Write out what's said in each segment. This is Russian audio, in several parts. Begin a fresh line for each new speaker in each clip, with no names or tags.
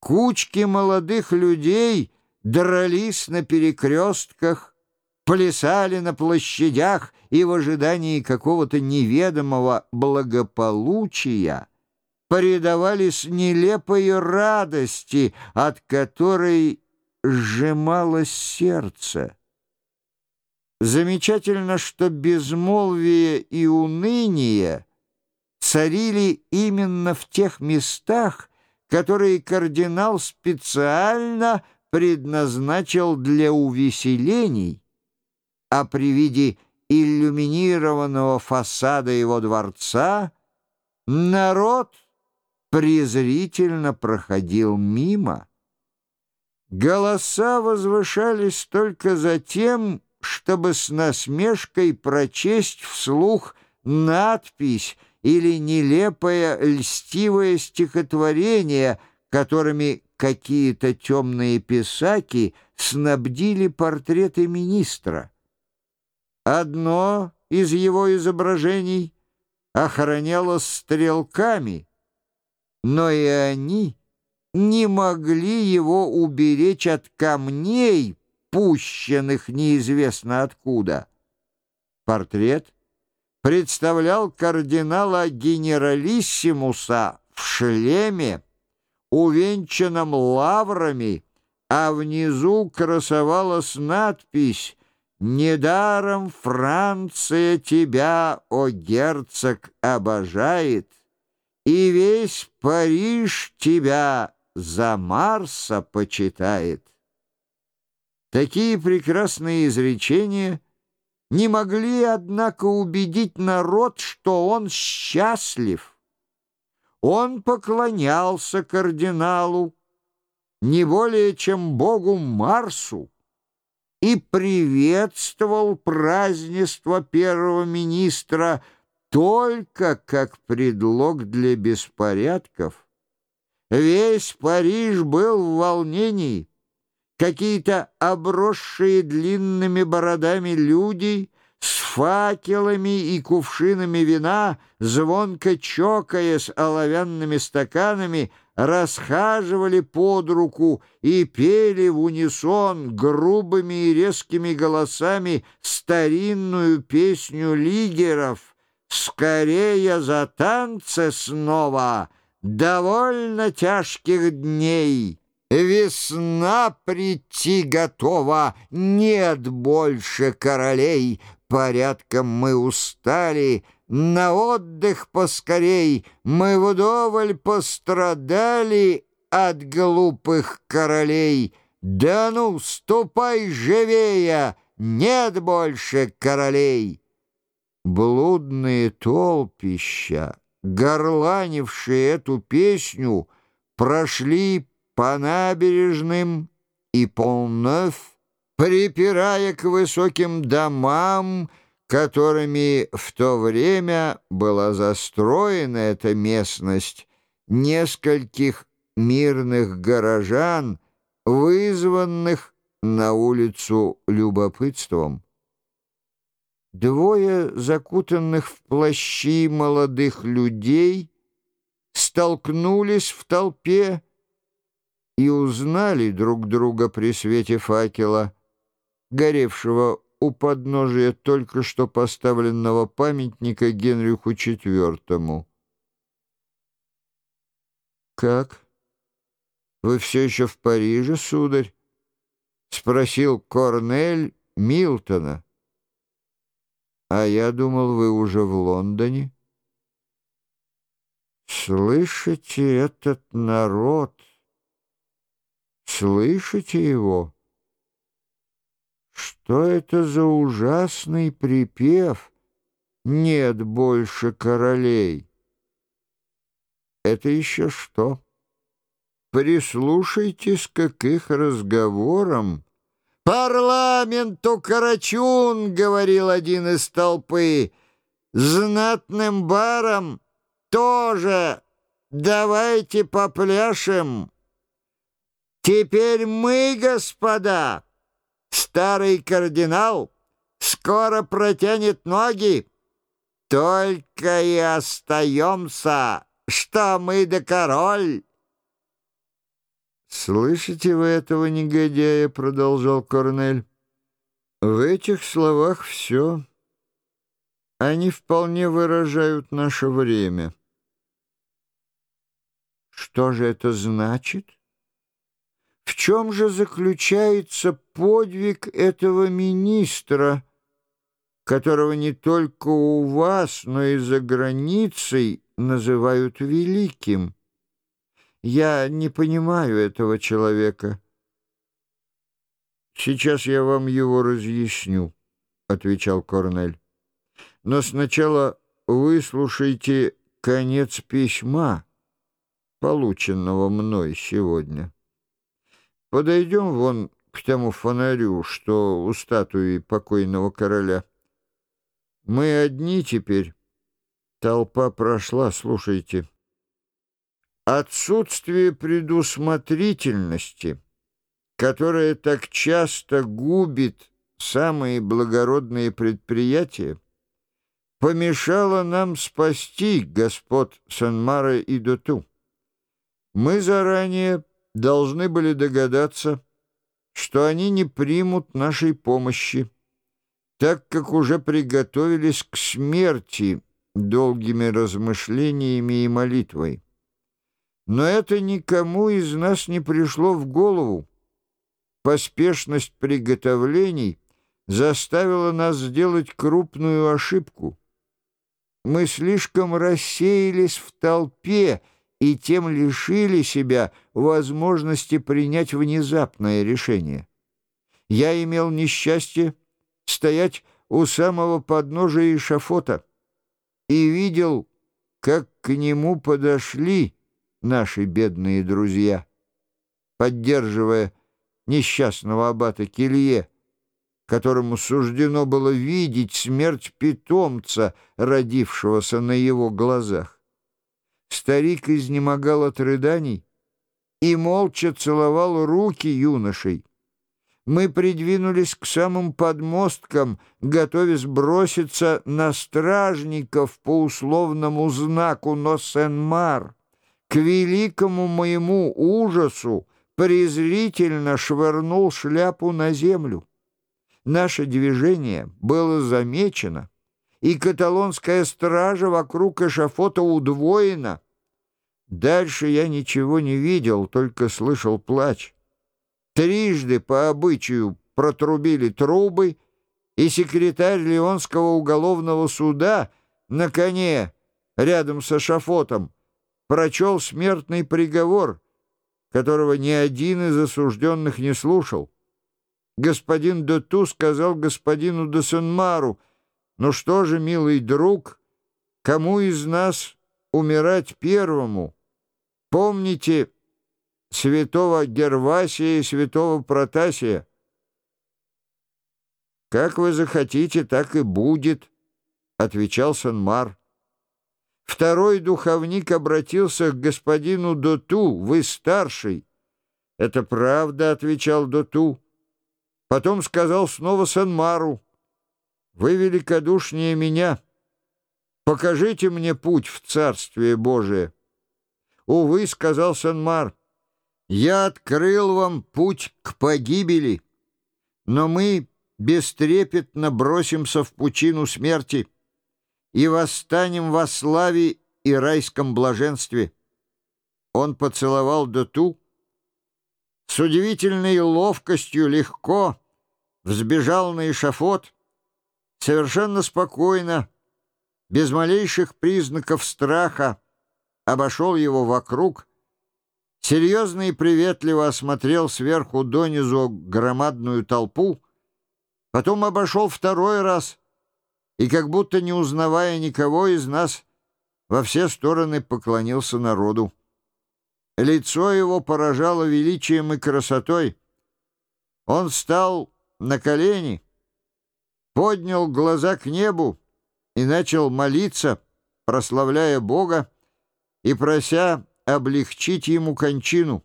Кучки молодых людей дрались на перекрестках, плясали на площадях и в ожидании какого-то неведомого благополучия предавались нелепой радости, от которой сжималось сердце. Замечательно, что безмолвие и уныние царили именно в тех местах, которые кардинал специально предназначил для увеселений, а при виде иллюминированного фасада его дворца народ презрительно проходил мимо. Голоса возвышались только за тем, чтобы с насмешкой прочесть вслух надпись или нелепое льстивое стихотворение, которыми какие-то темные писаки снабдили портреты министра. Одно из его изображений охранялось стрелками, но и они не могли его уберечь от камней, пущенных неизвестно откуда. Портрет представлял кардинала генералиссимуса в шлеме, увенчанном лаврами, а внизу красовалась надпись «Недаром Франция тебя, о герцог, обожает, и весь Париж тебя за Марса почитает». Такие прекрасные изречения не могли, однако, убедить народ, что он счастлив. Он поклонялся кардиналу не более, чем богу Марсу и приветствовал празднество первого министра только как предлог для беспорядков. Весь Париж был в волнении. Какие-то обросшие длинными бородами люди с факелами и кувшинами вина, звонко чокаясь оловянными стаканами, расхаживали под руку и пели в унисон грубыми и резкими голосами старинную песню лигеров «Скорее за танцы снова! Довольно тяжких дней!» Весна прийти готова, нет больше королей. Порядком мы устали, на отдых поскорей. Мы вдоволь пострадали от глупых королей. Да ну, ступай живее, нет больше королей. Блудные толпища, горланившие эту песню, прошли по набережным и полнов, припирая к высоким домам, которыми в то время была застроена эта местность, нескольких мирных горожан, вызванных на улицу любопытством. Двое закутанных в плащи молодых людей столкнулись в толпе, и узнали друг друга при свете факела, горевшего у подножия только что поставленного памятника Генриху IV. «Как? Вы все еще в Париже, сударь?» — спросил Корнель Милтона. «А я думал, вы уже в Лондоне». «Слышите этот народ?» Слышите его? Что это за ужасный припев? Нет больше королей. Это еще что? Прислушайтесь к их разговорам. «Парламенту Карачун!» — говорил один из толпы. «Знатным баром тоже давайте попляшем!» Теперь мы, господа, старый кардинал, скоро протянет ноги. Только и остаемся, что мы да король». «Слышите вы этого негодяя?» — продолжал Корнель. «В этих словах все. Они вполне выражают наше время». «Что же это значит?» В чем же заключается подвиг этого министра, которого не только у вас, но и за границей называют великим? Я не понимаю этого человека. «Сейчас я вам его разъясню», — отвечал Корнель. «Но сначала выслушайте конец письма, полученного мной сегодня». Подойдем вон к тому фонарю, что у статуи покойного короля. Мы одни теперь. Толпа прошла, слушайте. Отсутствие предусмотрительности, которое так часто губит самые благородные предприятия, помешало нам спасти господ Санмара и Доту. Мы заранее должны были догадаться, что они не примут нашей помощи, так как уже приготовились к смерти долгими размышлениями и молитвой. Но это никому из нас не пришло в голову. Поспешность приготовлений заставила нас сделать крупную ошибку. Мы слишком рассеялись в толпе, и тем лишили себя возможности принять внезапное решение. Я имел несчастье стоять у самого подножия эшафота и видел, как к нему подошли наши бедные друзья, поддерживая несчастного аббата Келье, которому суждено было видеть смерть питомца, родившегося на его глазах. Старик изнемогал от рыданий и молча целовал руки юношей. Мы придвинулись к самым подмосткам, готовясь броситься на стражников по условному знаку Носенмар. К великому моему ужасу презрительно швырнул шляпу на землю. Наше движение было замечено — и каталонская стража вокруг эшафота удвоена. Дальше я ничего не видел, только слышал плач. Трижды по обычаю протрубили трубы, и секретарь Леонского уголовного суда на коне рядом с эшафотом прочел смертный приговор, которого ни один из осужденных не слушал. Господин Доту сказал господину де Сенмару, ну что же, милый друг, кому из нас умирать первому? Помните святого Гервасия и святого Протасия? «Как вы захотите, так и будет», — отвечал Санмар. Второй духовник обратился к господину Доту. «Вы старший». «Это правда», — отвечал Доту. Потом сказал снова Санмару. Вы великодушнее меня. Покажите мне путь в Царствие Божие. Увы, — сказал Санмар, — я открыл вам путь к погибели, но мы бестрепетно бросимся в пучину смерти и восстанем во славе и райском блаженстве. Он поцеловал Доту, с удивительной ловкостью легко взбежал на эшафот — совершенно спокойно, без малейших признаков страха, обошел его вокруг, серьезно и приветливо осмотрел сверху донизу громадную толпу, потом обошел второй раз и, как будто не узнавая никого из нас, во все стороны поклонился народу. Лицо его поражало величием и красотой. Он стал на колени — поднял глаза к небу и начал молиться, прославляя Бога и прося облегчить ему кончину.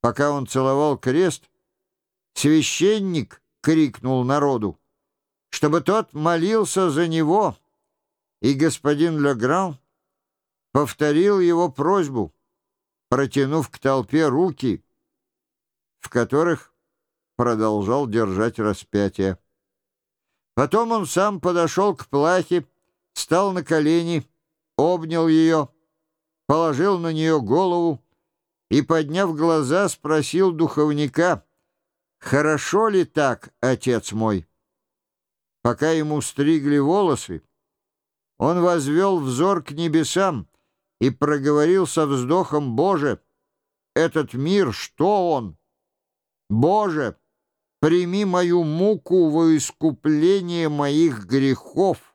Пока он целовал крест, священник крикнул народу, чтобы тот молился за него, и господин Легран повторил его просьбу. протянув к толпе руки, в которых продолжал держать распятие. Потом он сам подошел к плахе, стал на колени, обнял ее, положил на нее голову и, подняв глаза, спросил духовника, «Хорошо ли так, отец мой?» Пока ему стригли волосы, он возвел взор к небесам и проговорил со вздохом, «Боже, этот мир, что он? Боже!» Прими мою муку во искупление моих грехов.